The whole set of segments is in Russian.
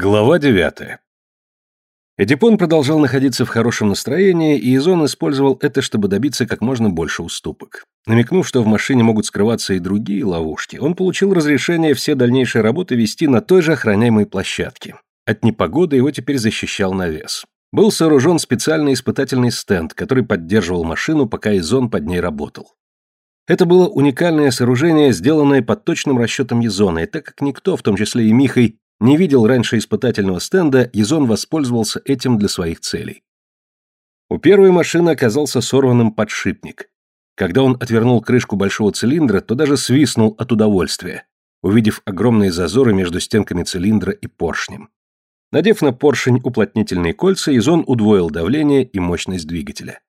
Глава девятая. Эдипон продолжал находиться в хорошем настроении, и Изон использовал это, чтобы добиться как можно больше уступок. Намекнув, что в машине могут скрываться и другие ловушки, он получил разрешение все дальнейшие работы вести на той же охраняемой площадке. От непогоды его теперь защищал навес. Был сооружен специальный испытательный стенд, который поддерживал машину, пока Изон под ней работал. Это было уникальное сооружение, сделанное под точным расчетом Езона, и так как никто, в том числе и Михай, не видел раньше испытательного стенда, Язон воспользовался этим для своих целей. У первой машины оказался сорванным подшипник. Когда он отвернул крышку большого цилиндра, то даже свистнул от удовольствия, увидев огромные зазоры между стенками цилиндра и поршнем. Надев на поршень уплотнительные кольца, Изон удвоил давление и мощность двигателя.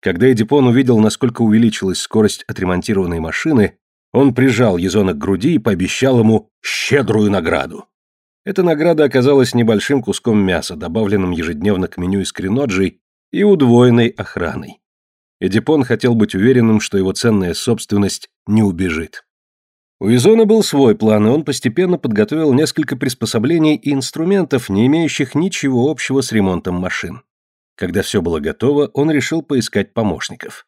Когда Эдипон увидел, насколько увеличилась скорость отремонтированной машины, он прижал Езона к груди и пообещал ему щедрую награду. Эта награда оказалась небольшим куском мяса, добавленным ежедневно к меню из креноджей и удвоенной охраной. Эдипон хотел быть уверенным, что его ценная собственность не убежит. У Изона был свой план, и он постепенно подготовил несколько приспособлений и инструментов, не имеющих ничего общего с ремонтом машин. Когда все было готово, он решил поискать помощников.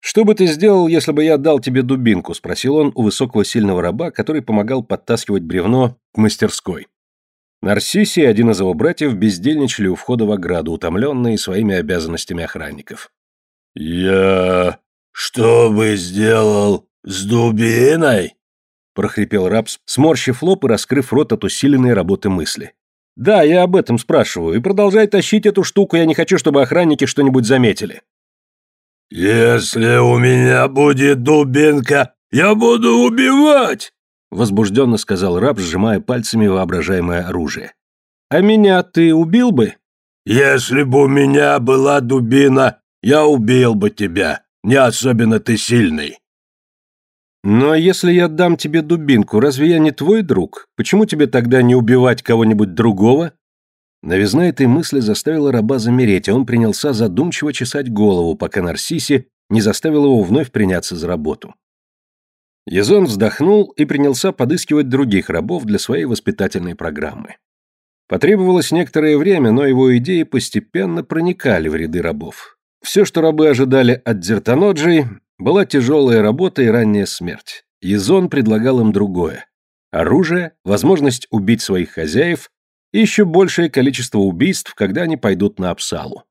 «Что бы ты сделал, если бы я дал тебе дубинку?» – спросил он у высокого сильного раба, который помогал подтаскивать бревно к мастерской. Нарсисий и один из его братьев бездельничали у входа в ограду, утомленные своими обязанностями охранников. «Я... что бы сделал с дубиной?» – прохрипел раб, сморщив лоб и раскрыв рот от усиленной работы мысли. «Да, я об этом спрашиваю, и продолжай тащить эту штуку, я не хочу, чтобы охранники что-нибудь заметили». «Если у меня будет дубинка, я буду убивать!» Возбужденно сказал раб, сжимая пальцами воображаемое оружие. «А меня ты убил бы?» «Если бы у меня была дубина, я убил бы тебя. Не особенно ты сильный». «Но если я дам тебе дубинку, разве я не твой друг? Почему тебе тогда не убивать кого-нибудь другого?» Новизна этой мысли заставила раба замереть, и он принялся задумчиво чесать голову, пока Нарсиси не заставил его вновь приняться за работу. Язон вздохнул и принялся подыскивать других рабов для своей воспитательной программы. Потребовалось некоторое время, но его идеи постепенно проникали в ряды рабов. Все, что рабы ожидали от Дзертаноджи, была тяжелая работа и ранняя смерть. Язон предлагал им другое. Оружие, возможность убить своих хозяев и еще большее количество убийств, когда они пойдут на Апсалу.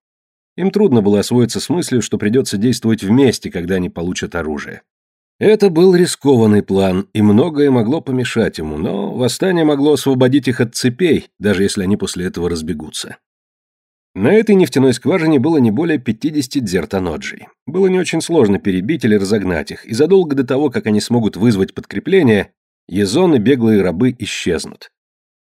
Им трудно было освоиться с мыслью, что придется действовать вместе, когда они получат оружие. Это был рискованный план, и многое могло помешать ему, но восстание могло освободить их от цепей, даже если они после этого разбегутся. На этой нефтяной скважине было не более 50 дзертоноджей. Было не очень сложно перебить или разогнать их, и задолго до того, как они смогут вызвать подкрепление, езон и беглые рабы исчезнут.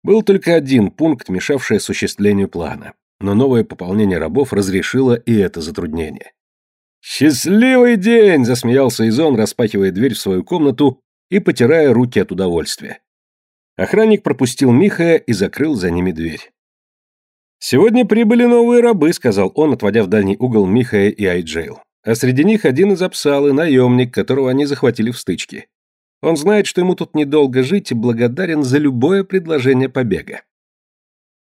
Был только один пункт, мешавший осуществлению плана, но новое пополнение рабов разрешило и это затруднение. «Счастливый день!» – засмеялся Изон, распахивая дверь в свою комнату и потирая руки от удовольствия. Охранник пропустил Михая и закрыл за ними дверь. «Сегодня прибыли новые рабы», — сказал он, отводя в дальний угол Михая и Айджейл. «А среди них один из Апсалы, наемник, которого они захватили в стычке. Он знает, что ему тут недолго жить и благодарен за любое предложение побега.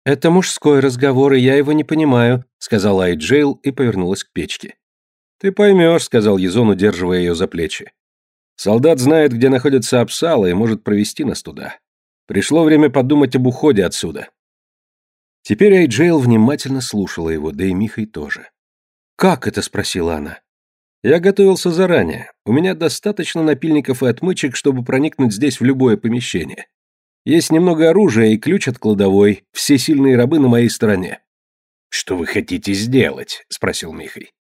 «Это мужской разговор, и я его не понимаю», — сказала Айджейл и повернулась к печке. «Ты поймешь», — сказал Езон, удерживая ее за плечи. «Солдат знает, где находится Апсала и может провести нас туда. Пришло время подумать об уходе отсюда». Теперь Айджейл внимательно слушала его, да и Михай тоже. «Как это?» — спросила она. Я готовился заранее. У меня достаточно напильников и отмычек, чтобы проникнуть здесь в любое помещение. Есть немного оружия и ключ от кладовой. Все сильные рабы на моей стороне. Что вы хотите сделать? спросил Михай.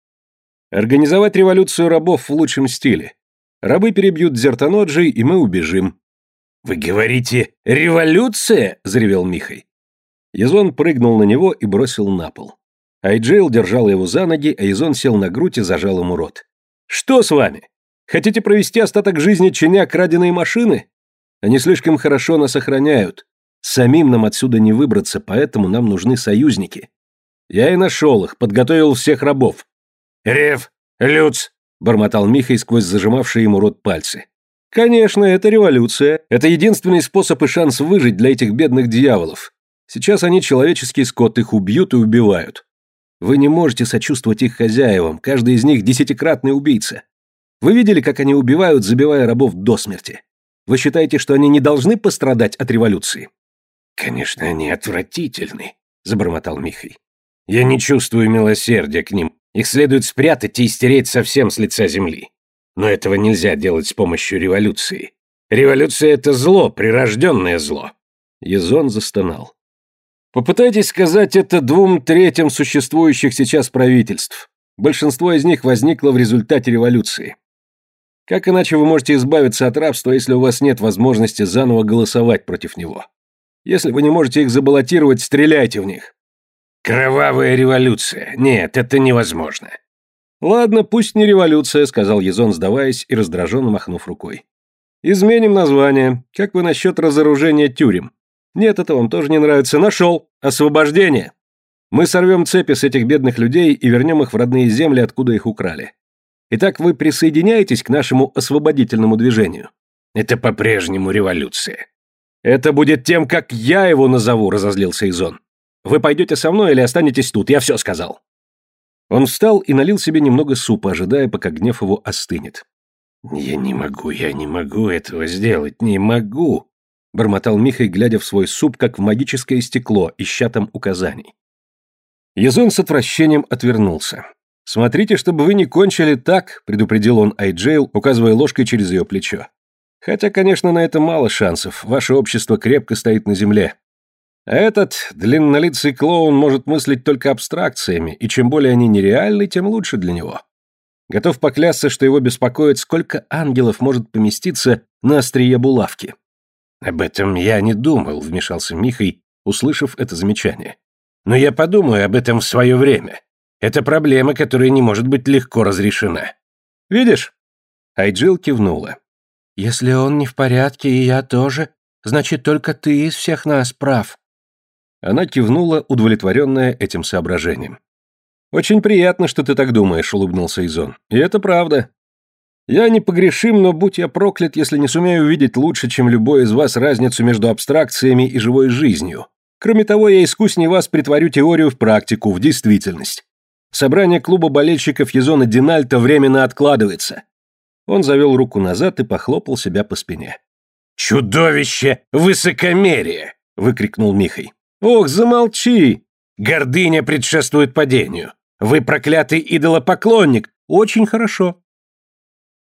Организовать революцию рабов в лучшем стиле. Рабы перебьют Зертаноджи, и мы убежим. Вы говорите революция? заревел Михай. Язон прыгнул на него и бросил на пол. Айджейл держал его за ноги, а Язон сел на грудь и зажал ему рот. Что с вами? Хотите провести остаток жизни чиня краденые машины? Они слишком хорошо нас охраняют. Самим нам отсюда не выбраться, поэтому нам нужны союзники. Я и нашел их, подготовил всех рабов. Рев, Люц, бормотал Михай сквозь зажимавшие ему рот пальцы. Конечно, это революция. Это единственный способ и шанс выжить для этих бедных дьяволов. Сейчас они человеческий скот, их убьют и убивают. Вы не можете сочувствовать их хозяевам, каждый из них десятикратный убийца. Вы видели, как они убивают, забивая рабов до смерти? Вы считаете, что они не должны пострадать от революции? Конечно, они отвратительны, забормотал Михай. Я не чувствую милосердия к ним. Их следует спрятать и стереть совсем с лица земли. Но этого нельзя делать с помощью революции. Революция — это зло, прирожденное зло. Езон застонал. Попытайтесь сказать это двум третьим существующих сейчас правительств. Большинство из них возникло в результате революции. Как иначе вы можете избавиться от рабства, если у вас нет возможности заново голосовать против него? Если вы не можете их забаллотировать, стреляйте в них. Кровавая революция. Нет, это невозможно. Ладно, пусть не революция, сказал Езон, сдаваясь и раздраженно махнув рукой. Изменим название. Как вы насчет разоружения тюрем? Нет, это вам тоже не нравится. Нашел. Освобождение. Мы сорвем цепи с этих бедных людей и вернем их в родные земли, откуда их украли. Итак, вы присоединяетесь к нашему освободительному движению? Это по-прежнему революция. Это будет тем, как я его назову, разозлился Изон. Вы пойдете со мной или останетесь тут? Я все сказал. Он встал и налил себе немного супа, ожидая, пока гнев его остынет. «Я не могу, я не могу этого сделать, не могу!» — бормотал Михай, глядя в свой суп, как в магическое стекло, ища там указаний. Язон с отвращением отвернулся. «Смотрите, чтобы вы не кончили так», — предупредил он Айджейл, указывая ложкой через ее плечо. «Хотя, конечно, на это мало шансов, ваше общество крепко стоит на земле. А этот длиннолицый клоун может мыслить только абстракциями, и чем более они нереальны, тем лучше для него. Готов поклясться, что его беспокоит, сколько ангелов может поместиться на острие булавки. «Об этом я не думал», — вмешался Михай, услышав это замечание. «Но я подумаю об этом в свое время. Это проблема, которая не может быть легко разрешена». «Видишь?» Айджил кивнула. «Если он не в порядке, и я тоже, значит, только ты из всех нас прав». Она кивнула, удовлетворенная этим соображением. «Очень приятно, что ты так думаешь», — улыбнулся Изон. «И это правда. Я непогрешим, но будь я проклят, если не сумею увидеть лучше, чем любой из вас, разницу между абстракциями и живой жизнью. Кроме того, я искуснее вас притворю теорию в практику, в действительность. Собрание клуба болельщиков Езона Динальта временно откладывается». Он завел руку назад и похлопал себя по спине. «Чудовище! Высокомерие!» — выкрикнул Михай. «Ох, замолчи!» «Гордыня предшествует падению. Вы проклятый идолопоклонник. Очень хорошо.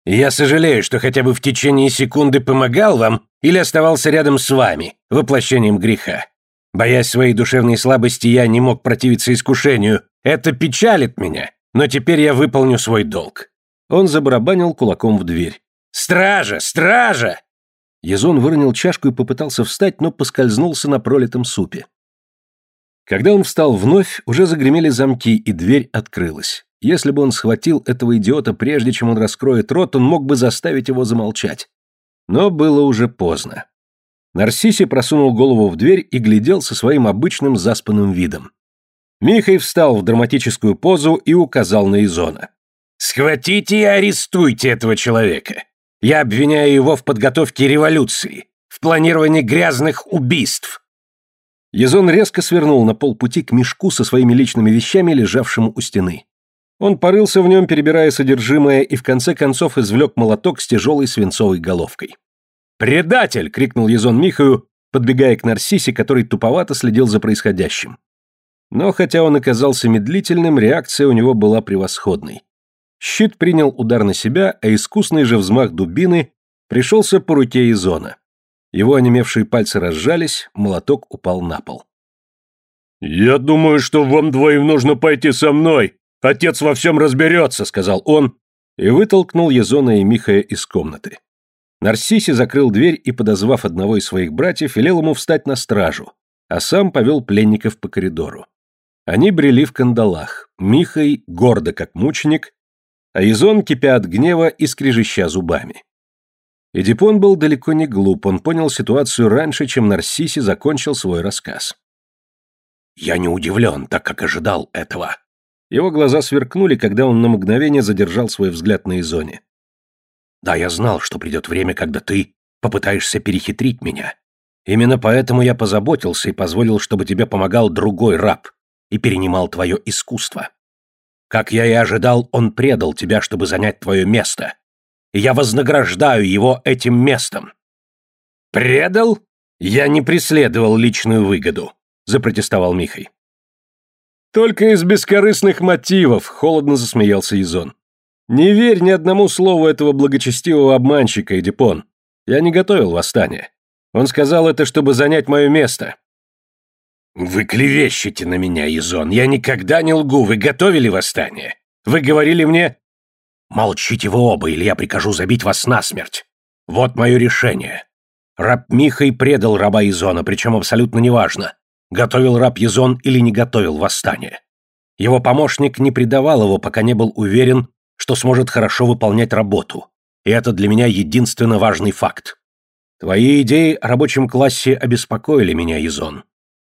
Я сожалею, что хотя бы в течение секунды помогал вам или оставался рядом с вами, воплощением греха. Боясь своей душевной слабости, я не мог противиться искушению. Это печалит меня, но теперь я выполню свой долг». Он забарабанил кулаком в дверь. «Стража! Стража!» Язон выронил чашку и попытался встать, но поскользнулся на пролитом супе. Когда он встал вновь, уже загремели замки, и дверь открылась. Если бы он схватил этого идиота прежде, чем он раскроет рот, он мог бы заставить его замолчать. Но было уже поздно. Нарсиси просунул голову в дверь и глядел со своим обычным заспанным видом. Михай встал в драматическую позу и указал на Изона. «Схватите и арестуйте этого человека. Я обвиняю его в подготовке революции, в планировании грязных убийств». Езон резко свернул на полпути к мешку со своими личными вещами, лежавшему у стены. Он порылся в нем, перебирая содержимое, и в конце концов извлек молоток с тяжелой свинцовой головкой. «Предатель!» — крикнул Езон Михаю, подбегая к Нарсисе, который туповато следил за происходящим. Но хотя он оказался медлительным, реакция у него была превосходной. Щит принял удар на себя, а искусный же взмах дубины пришелся по руке Изона. Его онемевшие пальцы разжались, молоток упал на пол. «Я думаю, что вам двоим нужно пойти со мной», «Отец во всем разберется», — сказал он, и вытолкнул Езона и Михая из комнаты. Нарсиси закрыл дверь и, подозвав одного из своих братьев, велел ему встать на стражу, а сам повел пленников по коридору. Они брели в кандалах, Михай гордо как мученик, а Езон, кипя от гнева и скрежеща зубами. Эдипон был далеко не глуп, он понял ситуацию раньше, чем Нарсиси закончил свой рассказ. «Я не удивлен, так как ожидал этого», его глаза сверкнули, когда он на мгновение задержал свой взгляд на Изоне. «Да, я знал, что придет время, когда ты попытаешься перехитрить меня. Именно поэтому я позаботился и позволил, чтобы тебе помогал другой раб и перенимал твое искусство. Как я и ожидал, он предал тебя, чтобы занять твое место. Я вознаграждаю его этим местом. Предал? Я не преследовал личную выгоду, запротестовал Михай. Только из бескорыстных мотивов, холодно засмеялся Изон. Не верь ни одному слову этого благочестивого обманщика, Эдипон. Я не готовил восстание. Он сказал это, чтобы занять мое место. Вы клевещете на меня, Изон. Я никогда не лгу. Вы готовили восстание. Вы говорили мне... Молчите вы оба, или я прикажу забить вас насмерть. Вот мое решение. Раб Михай предал раба Изона, причем абсолютно неважно, готовил раб Езон или не готовил восстание. Его помощник не предавал его, пока не был уверен, что сможет хорошо выполнять работу. И это для меня единственно важный факт. Твои идеи о рабочем классе обеспокоили меня, Езон.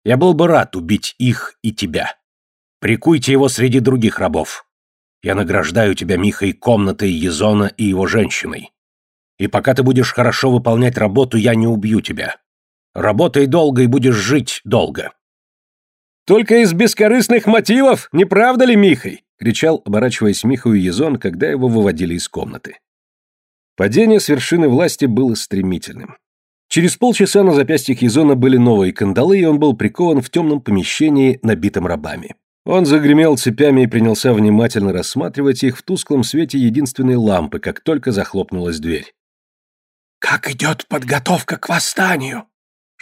Я был бы рад убить их и тебя. Прикуйте его среди других рабов. Я награждаю тебя, Михой, комнатой Езона и его женщиной. И пока ты будешь хорошо выполнять работу, я не убью тебя. Работай долго и будешь жить долго. Только из бескорыстных мотивов, не правда ли, Михай? кричал, оборачиваясь Михаю Езон, когда его выводили из комнаты. Падение с вершины власти было стремительным. Через полчаса на запястьях Езона были новые кандалы, и он был прикован в темном помещении, набитом рабами. Он загремел цепями и принялся внимательно рассматривать их в тусклом свете единственной лампы, как только захлопнулась дверь. «Как идет подготовка к восстанию?» —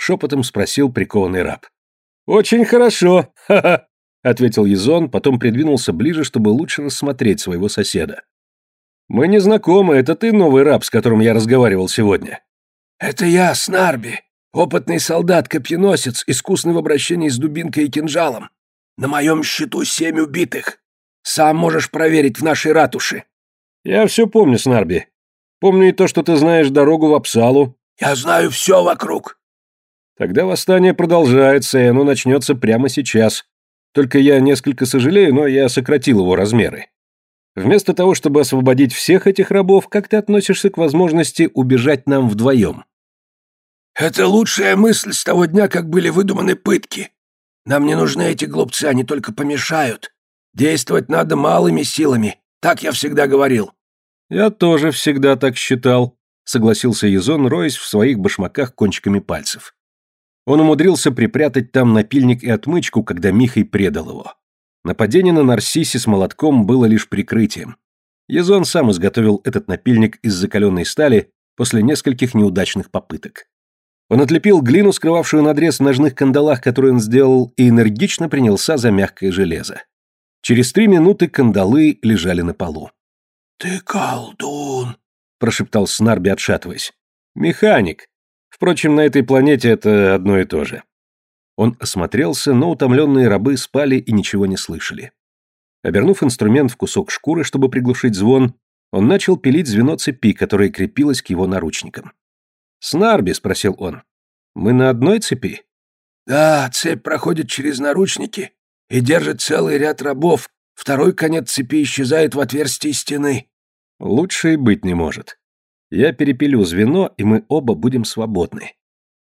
шепотом спросил прикованный раб. «Очень хорошо, ха-ха», — ответил Езон, потом придвинулся ближе, чтобы лучше рассмотреть своего соседа. «Мы не знакомы, это ты новый раб, с которым я разговаривал сегодня». «Это я, Снарби, опытный солдат-копьеносец, искусный в обращении с дубинкой и кинжалом. На моем счету семь убитых. Сам можешь проверить в нашей ратуше». «Я все помню, Снарби. Помню и то, что ты знаешь дорогу в Апсалу». «Я знаю все вокруг». «Тогда восстание продолжается, и оно начнется прямо сейчас. Только я несколько сожалею, но я сократил его размеры. Вместо того, чтобы освободить всех этих рабов, как ты относишься к возможности убежать нам вдвоем?» «Это лучшая мысль с того дня, как были выдуманы пытки. Нам не нужны эти глупцы, они только помешают. Действовать надо малыми силами, так я всегда говорил». «Я тоже всегда так считал», — согласился Езон, роясь в своих башмаках кончиками пальцев. Он умудрился припрятать там напильник и отмычку, когда Михай предал его. Нападение на Нарсисе с молотком было лишь прикрытием. Езон сам изготовил этот напильник из закаленной стали после нескольких неудачных попыток. Он отлепил глину, скрывавшую надрез в ножных кандалах, который он сделал, и энергично принялся за мягкое железо. Через три минуты кандалы лежали на полу. «Ты колдун», — прошептал Снарби, отшатываясь. «Механик. Впрочем, на этой планете это одно и то же». Он осмотрелся, но утомленные рабы спали и ничего не слышали. Обернув инструмент в кусок шкуры, чтобы приглушить звон, он начал пилить звено цепи, которое крепилось к его наручникам. «Снарби?» — спросил он. «Мы на одной цепи?» «Да, цепь проходит через наручники и держит целый ряд рабов. Второй конец цепи исчезает в отверстии стены». «Лучше и быть не может. Я перепилю звено, и мы оба будем свободны.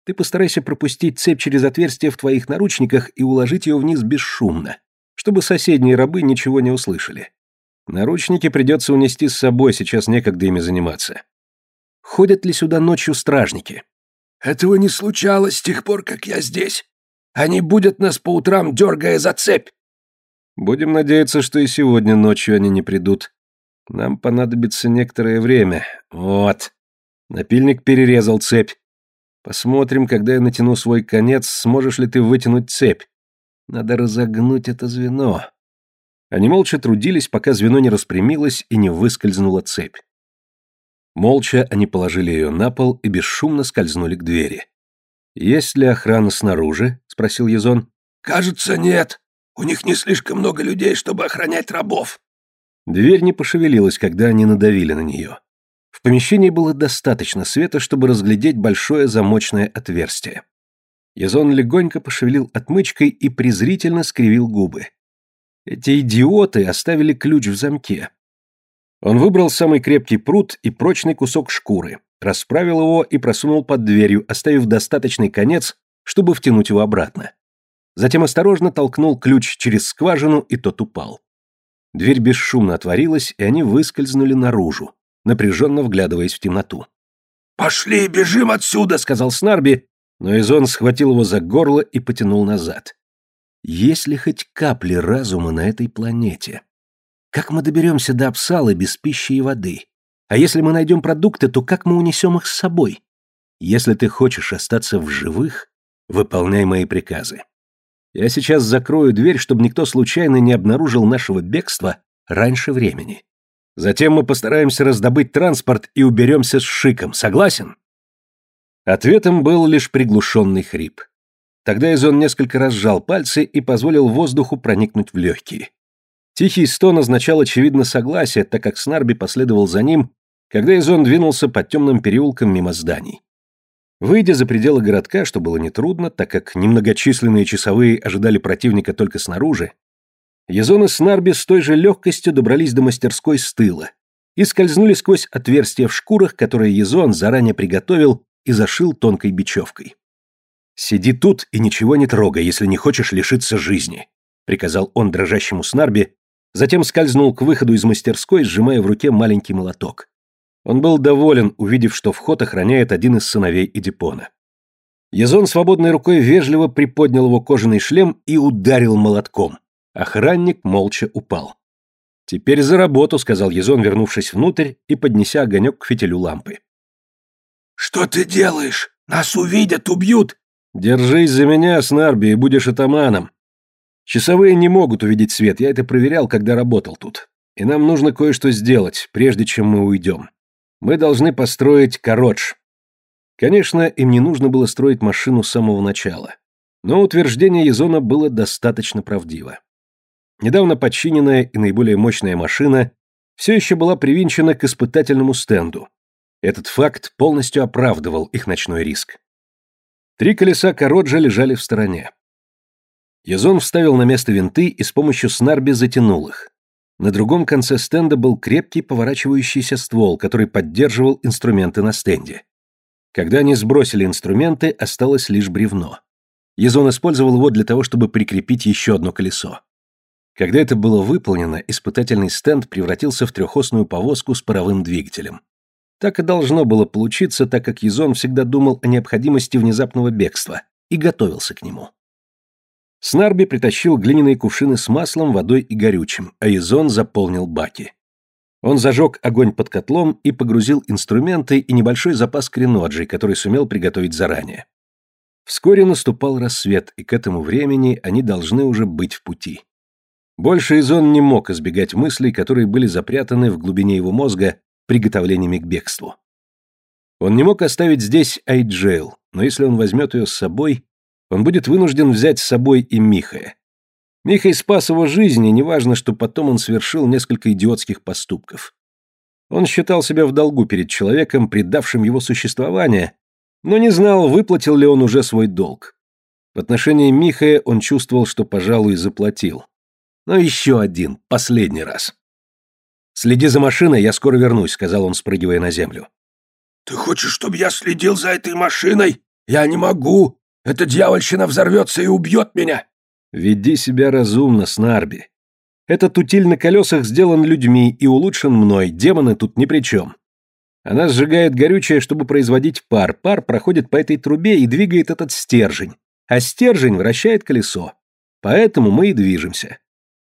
Ты постарайся пропустить цепь через отверстие в твоих наручниках и уложить ее вниз бесшумно, чтобы соседние рабы ничего не услышали. Наручники придется унести с собой, сейчас некогда ими заниматься. Ходят ли сюда ночью стражники? Этого не случалось с тех пор, как я здесь. Они будут нас по утрам, дергая за цепь. Будем надеяться, что и сегодня ночью они не придут. Нам понадобится некоторое время. Вот. Напильник перерезал цепь. Посмотрим, когда я натяну свой конец, сможешь ли ты вытянуть цепь. Надо разогнуть это звено. Они молча трудились, пока звено не распрямилось и не выскользнула цепь. Молча они положили ее на пол и бесшумно скользнули к двери. «Есть ли охрана снаружи?» — спросил Езон. «Кажется, нет. У них не слишком много людей, чтобы охранять рабов». Дверь не пошевелилась, когда они надавили на нее. В помещении было достаточно света, чтобы разглядеть большое замочное отверстие. Язон легонько пошевелил отмычкой и презрительно скривил губы. Эти идиоты оставили ключ в замке. Он выбрал самый крепкий прут и прочный кусок шкуры, расправил его и просунул под дверью, оставив достаточный конец, чтобы втянуть его обратно. Затем осторожно толкнул ключ через скважину, и тот упал. Дверь бесшумно отворилась, и они выскользнули наружу, напряженно вглядываясь в темноту. «Пошли, бежим отсюда!» — сказал Снарби, но Изон схватил его за горло и потянул назад. «Есть ли хоть капли разума на этой планете? Как мы доберемся до Апсалы без пищи и воды? А если мы найдем продукты, то как мы унесем их с собой? Если ты хочешь остаться в живых, выполняй мои приказы. Я сейчас закрою дверь, чтобы никто случайно не обнаружил нашего бегства раньше времени. Затем мы постараемся раздобыть транспорт и уберемся с шиком. Согласен?» Ответом был лишь приглушенный хрип. Тогда Изон несколько раз сжал пальцы и позволил воздуху проникнуть в легкие. Тихий стон означал очевидно согласие, так как Снарби последовал за ним, когда Изон двинулся по темным переулкам мимо зданий. Выйдя за пределы городка, что было нетрудно, так как немногочисленные часовые ожидали противника только снаружи, Язон и Снарби с той же легкостью добрались до мастерской с тыла и скользнули сквозь отверстия в шкурах, которые Язон заранее приготовил и зашил тонкой бечевкой. «Сиди тут и ничего не трогай, если не хочешь лишиться жизни», приказал он дрожащему Снарби, затем скользнул к выходу из мастерской, сжимая в руке маленький молоток. Он был доволен, увидев, что вход охраняет один из сыновей Эдипона. Язон свободной рукой вежливо приподнял его кожаный шлем и ударил молотком. Охранник молча упал. «Теперь за работу», — сказал Язон, вернувшись внутрь и поднеся огонек к фитилю лампы. «Что ты делаешь? Нас увидят, убьют!» «Держись за меня, Снарби, и будешь атаманом. Часовые не могут увидеть свет, я это проверял, когда работал тут. И нам нужно кое-что сделать, прежде чем мы уйдем. Мы должны построить коротш. Конечно, им не нужно было строить машину с самого начала. Но утверждение Езона было достаточно правдиво. Недавно подчиненная и наиболее мощная машина все еще была привинчена к испытательному стенду. Этот факт полностью оправдывал их ночной риск. Три колеса Короджа лежали в стороне. Язон вставил на место винты и с помощью снарби затянул их. На другом конце стенда был крепкий поворачивающийся ствол, который поддерживал инструменты на стенде. Когда они сбросили инструменты, осталось лишь бревно. Язон использовал его для того, чтобы прикрепить еще одно колесо. Когда это было выполнено, испытательный стенд превратился в трехосную повозку с паровым двигателем. Так и должно было получиться, так как Язон всегда думал о необходимости внезапного бегства и готовился к нему. Снарби притащил глиняные кувшины с маслом, водой и горючим, а Изон заполнил баки. Он зажег огонь под котлом и погрузил инструменты и небольшой запас креноджи, который сумел приготовить заранее. Вскоре наступал рассвет, и к этому времени они должны уже быть в пути. Больше Изон не мог избегать мыслей, которые были запрятаны в глубине его мозга приготовлениями к бегству. Он не мог оставить здесь Айджейл, но если он возьмет ее с собой, он будет вынужден взять с собой и Михая. Михай спас его жизнь, и неважно, что потом он совершил несколько идиотских поступков. Он считал себя в долгу перед человеком, предавшим его существование, но не знал, выплатил ли он уже свой долг. В отношении Михая он чувствовал, что, пожалуй, заплатил. Но еще один, последний раз. «Следи за машиной, я скоро вернусь», — сказал он, спрыгивая на землю. «Ты хочешь, чтобы я следил за этой машиной? Я не могу. Эта дьявольщина взорвется и убьет меня!» «Веди себя разумно, Снарби. Этот утиль на колесах сделан людьми и улучшен мной, демоны тут ни при чем. Она сжигает горючее, чтобы производить пар. Пар проходит по этой трубе и двигает этот стержень. А стержень вращает колесо. Поэтому мы и движемся.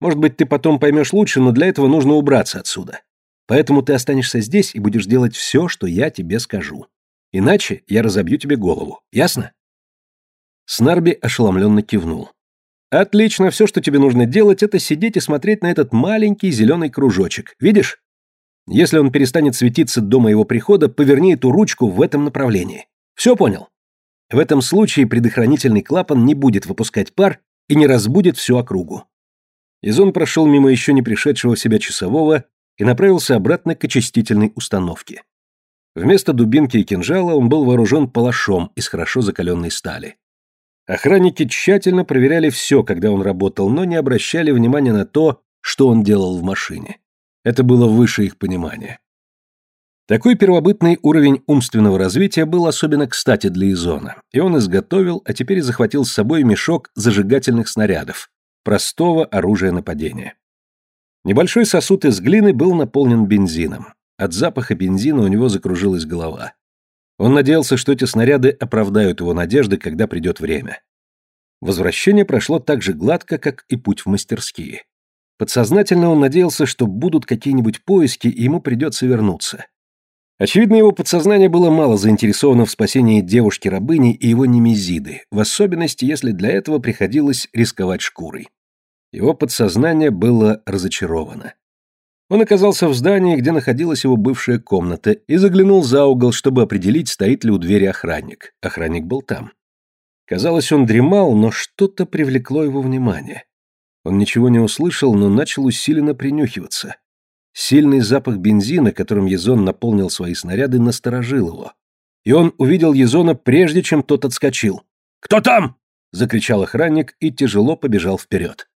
Может быть, ты потом поймешь лучше, но для этого нужно убраться отсюда. Поэтому ты останешься здесь и будешь делать все, что я тебе скажу. Иначе я разобью тебе голову. Ясно? Снарби ошеломленно кивнул. «Отлично, все, что тебе нужно делать, это сидеть и смотреть на этот маленький зеленый кружочек. Видишь? Если он перестанет светиться до моего прихода, поверни эту ручку в этом направлении. Все понял? В этом случае предохранительный клапан не будет выпускать пар и не разбудит всю округу». Изон прошел мимо еще не пришедшего в себя часового и направился обратно к очистительной установке. Вместо дубинки и кинжала он был вооружен палашом из хорошо закаленной стали. Охранники тщательно проверяли все, когда он работал, но не обращали внимания на то, что он делал в машине. Это было выше их понимания. Такой первобытный уровень умственного развития был особенно кстати для Изона, и он изготовил, а теперь захватил с собой мешок зажигательных снарядов, простого оружия нападения. Небольшой сосуд из глины был наполнен бензином. От запаха бензина у него закружилась голова. Он надеялся, что эти снаряды оправдают его надежды, когда придет время. Возвращение прошло так же гладко, как и путь в мастерские. Подсознательно он надеялся, что будут какие-нибудь поиски, и ему придется вернуться. Очевидно, его подсознание было мало заинтересовано в спасении девушки-рабыни и его немезиды, в особенности, если для этого приходилось рисковать шкурой. Его подсознание было разочаровано. Он оказался в здании, где находилась его бывшая комната, и заглянул за угол, чтобы определить, стоит ли у двери охранник. Охранник был там. Казалось, он дремал, но что-то привлекло его внимание. Он ничего не услышал, но начал усиленно принюхиваться. Сильный запах бензина, которым Езон наполнил свои снаряды, насторожил его. И он увидел Езона, прежде чем тот отскочил. «Кто там?» — закричал охранник и тяжело побежал вперед.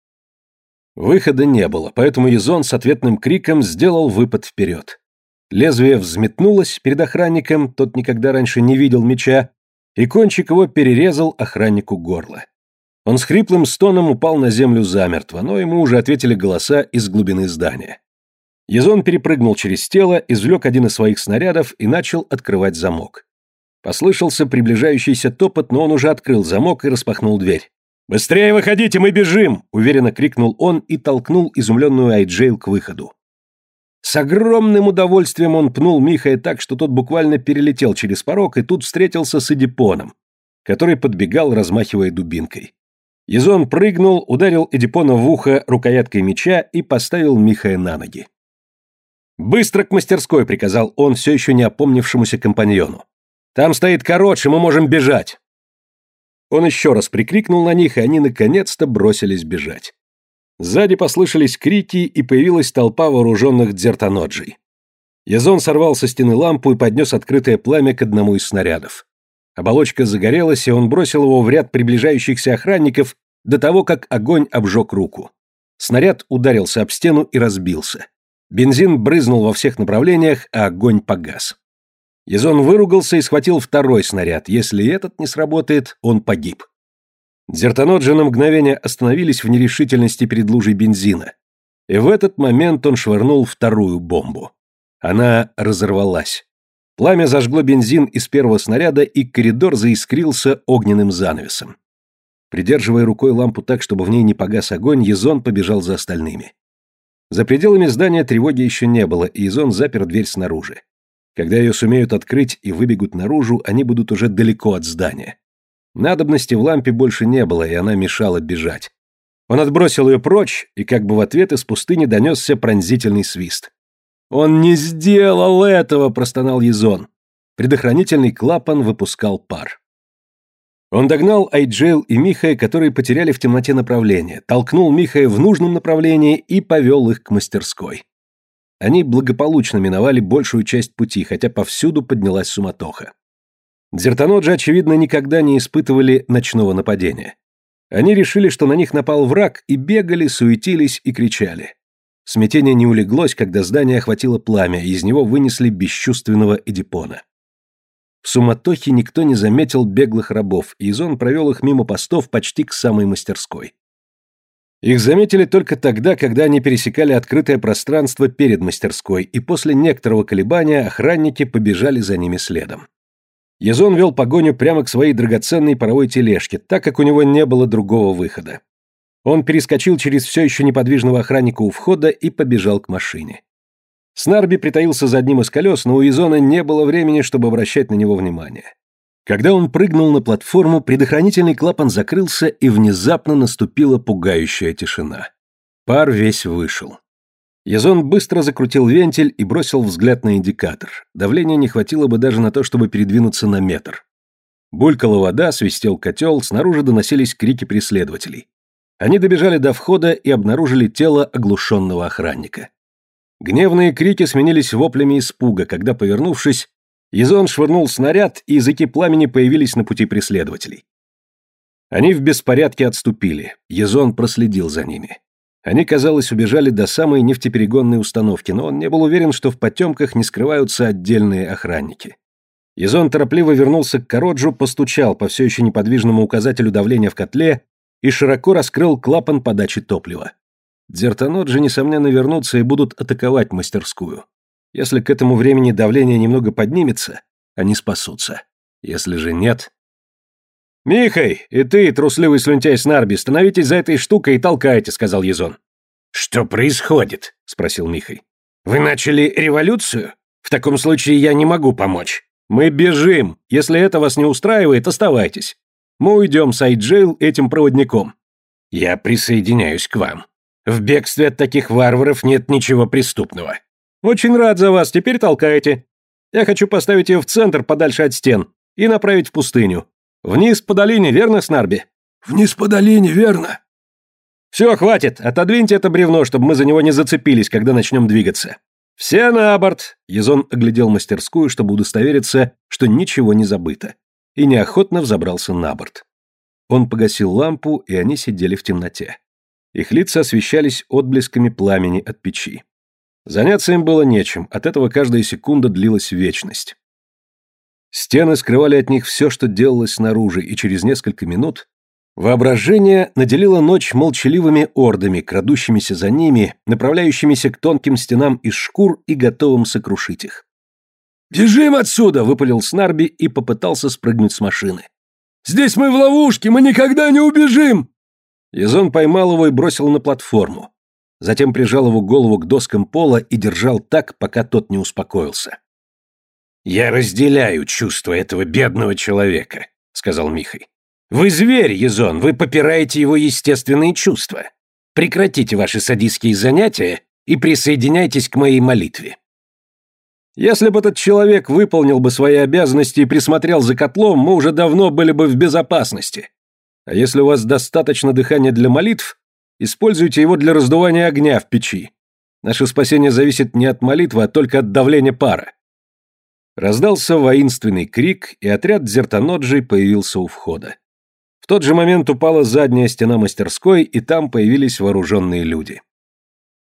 Выхода не было, поэтому Езон с ответным криком сделал выпад вперед. Лезвие взметнулось перед охранником, тот никогда раньше не видел меча, и кончик его перерезал охраннику горло. Он с хриплым стоном упал на землю замертво, но ему уже ответили голоса из глубины здания. Язон перепрыгнул через тело, извлек один из своих снарядов и начал открывать замок. Послышался приближающийся топот, но он уже открыл замок и распахнул дверь. «Быстрее выходите, мы бежим!» – уверенно крикнул он и толкнул изумленную Айджейл к выходу. С огромным удовольствием он пнул Михая так, что тот буквально перелетел через порог и тут встретился с Эдипоном, который подбегал, размахивая дубинкой. Язон прыгнул, ударил Эдипона в ухо рукояткой меча и поставил Михая на ноги. «Быстро к мастерской!» — приказал он все еще не опомнившемуся компаньону. «Там стоит короче, мы можем бежать!» Он еще раз прикрикнул на них, и они наконец-то бросились бежать. Сзади послышались крики, и появилась толпа вооруженных дзертоноджей. Язон сорвал со стены лампу и поднес открытое пламя к одному из снарядов. Оболочка загорелась, и он бросил его в ряд приближающихся охранников до того, как огонь обжег руку. Снаряд ударился об стену и разбился. Бензин брызнул во всех направлениях, а огонь погас. Язон выругался и схватил второй снаряд. Если этот не сработает, он погиб. Дзертоноджи на мгновение остановились в нерешительности перед лужей бензина. И в этот момент он швырнул вторую бомбу. Она разорвалась. Пламя зажгло бензин из первого снаряда, и коридор заискрился огненным занавесом. Придерживая рукой лампу так, чтобы в ней не погас огонь, Езон побежал за остальными. За пределами здания тревоги еще не было, и Изон запер дверь снаружи. Когда ее сумеют открыть и выбегут наружу, они будут уже далеко от здания. Надобности в лампе больше не было, и она мешала бежать. Он отбросил ее прочь, и как бы в ответ из пустыни донесся пронзительный свист. «Он не сделал этого!» – простонал Езон. Предохранительный клапан выпускал пар. Он догнал Айджейл и Михая, которые потеряли в темноте направление, толкнул Михая в нужном направлении и повел их к мастерской. Они благополучно миновали большую часть пути, хотя повсюду поднялась суматоха. Дзертаноджи, очевидно, никогда не испытывали ночного нападения. Они решили, что на них напал враг, и бегали, суетились и кричали. Смятение не улеглось, когда здание охватило пламя, и из него вынесли бесчувственного Эдипона. В суматохе никто не заметил беглых рабов, и Изон провел их мимо постов почти к самой мастерской. Их заметили только тогда, когда они пересекали открытое пространство перед мастерской, и после некоторого колебания охранники побежали за ними следом. Язон вел погоню прямо к своей драгоценной паровой тележке, так как у него не было другого выхода. Он перескочил через все еще неподвижного охранника у входа и побежал к машине. Снарби притаился за одним из колес, но у Изона не было времени, чтобы обращать на него внимание. Когда он прыгнул на платформу, предохранительный клапан закрылся, и внезапно наступила пугающая тишина. Пар весь вышел. Язон быстро закрутил вентиль и бросил взгляд на индикатор. Давления не хватило бы даже на то, чтобы передвинуться на метр. Булькала вода, свистел котел, снаружи доносились крики преследователей. Они добежали до входа и обнаружили тело оглушенного охранника. Гневные крики сменились воплями испуга, когда, повернувшись, Язон швырнул снаряд, и языки пламени появились на пути преследователей. Они в беспорядке отступили. Язон проследил за ними. Они, казалось, убежали до самой нефтеперегонной установки, но он не был уверен, что в потемках не скрываются отдельные охранники. Язон торопливо вернулся к Короджу, постучал по все еще неподвижному указателю давления в котле и широко раскрыл клапан подачи топлива. Дзертаноджи, несомненно, вернутся и будут атаковать мастерскую. Если к этому времени давление немного поднимется, они спасутся. Если же нет... «Михай, и ты, трусливый слюнтяй Снарби, становитесь за этой штукой и толкайте», — сказал Язон. «Что происходит?» — спросил Михай. «Вы начали революцию? В таком случае я не могу помочь». «Мы бежим. Если это вас не устраивает, оставайтесь. Мы уйдем с Айджейл этим проводником». «Я присоединяюсь к вам. В бегстве от таких варваров нет ничего преступного». «Очень рад за вас. Теперь толкайте. Я хочу поставить ее в центр, подальше от стен, и направить в пустыню. Вниз по долине, верно, Снарби?» «Вниз по долине, верно». «Все, хватит. Отодвиньте это бревно, чтобы мы за него не зацепились, когда начнем двигаться». «Все на борт!» Язон оглядел мастерскую, чтобы удостовериться, что ничего не забыто, и неохотно взобрался на борт. Он погасил лампу, и они сидели в темноте. Их лица освещались отблесками пламени от печи. Заняться им было нечем, от этого каждая секунда длилась вечность. Стены скрывали от них все, что делалось снаружи, и через несколько минут Воображение наделило ночь молчаливыми ордами, крадущимися за ними, направляющимися к тонким стенам из шкур и готовым сокрушить их. «Бежим отсюда!» — выпалил Снарби и попытался спрыгнуть с машины. «Здесь мы в ловушке, мы никогда не убежим!» Язон поймал его и бросил на платформу. Затем прижал его голову к доскам пола и держал так, пока тот не успокоился. «Я разделяю чувства этого бедного человека», — сказал Михай. Вы зверь, Езон, вы попираете его естественные чувства. Прекратите ваши садистские занятия и присоединяйтесь к моей молитве. Если бы этот человек выполнил бы свои обязанности и присмотрел за котлом, мы уже давно были бы в безопасности. А если у вас достаточно дыхания для молитв, используйте его для раздувания огня в печи. Наше спасение зависит не от молитвы, а только от давления пара. Раздался воинственный крик, и отряд Дзертаноджи появился у входа. В тот же момент упала задняя стена мастерской, и там появились вооруженные люди.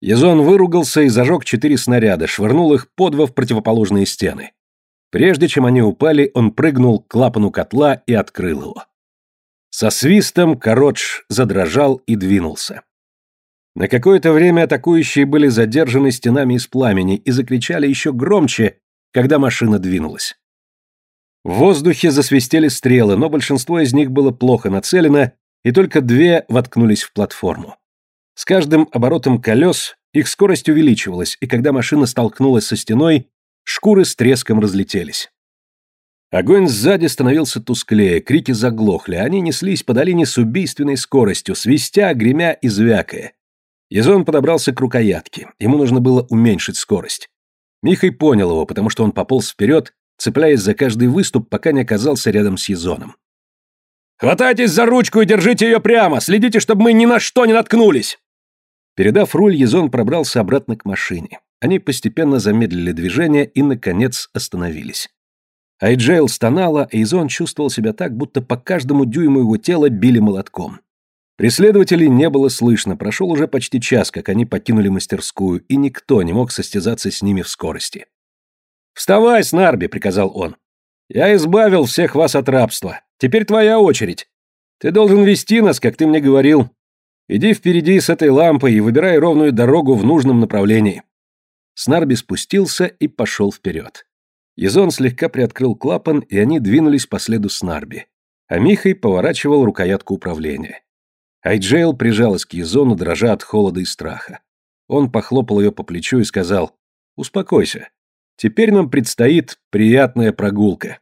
Язон выругался и зажег четыре снаряда, швырнул их по два в противоположные стены. Прежде чем они упали, он прыгнул к клапану котла и открыл его. Со свистом Коротш задрожал и двинулся. На какое-то время атакующие были задержаны стенами из пламени и закричали еще громче, когда машина двинулась. В воздухе засвистели стрелы, но большинство из них было плохо нацелено, и только две воткнулись в платформу. С каждым оборотом колес их скорость увеличивалась, и когда машина столкнулась со стеной, шкуры с треском разлетелись. Огонь сзади становился тусклее, крики заглохли, они неслись по долине с убийственной скоростью, свистя, гремя и звякая. Язон подобрался к рукоятке, ему нужно было уменьшить скорость. Михай понял его, потому что он пополз вперед цепляясь за каждый выступ, пока не оказался рядом с Езоном. «Хватайтесь за ручку и держите ее прямо! Следите, чтобы мы ни на что не наткнулись!» Передав руль, Езон пробрался обратно к машине. Они постепенно замедлили движение и, наконец, остановились. Айджейл стонала, а Изон чувствовал себя так, будто по каждому дюйму его тела били молотком. Преследователей не было слышно, прошел уже почти час, как они покинули мастерскую, и никто не мог состязаться с ними в скорости. «Вставай, Снарби!» — приказал он. «Я избавил всех вас от рабства. Теперь твоя очередь. Ты должен вести нас, как ты мне говорил. Иди впереди с этой лампой и выбирай ровную дорогу в нужном направлении». Снарби спустился и пошел вперед. Язон слегка приоткрыл клапан, и они двинулись по следу Снарби. А Михай поворачивал рукоятку управления. Айджейл прижалась к Язону, дрожа от холода и страха. Он похлопал ее по плечу и сказал «Успокойся. Теперь нам предстоит приятная прогулка.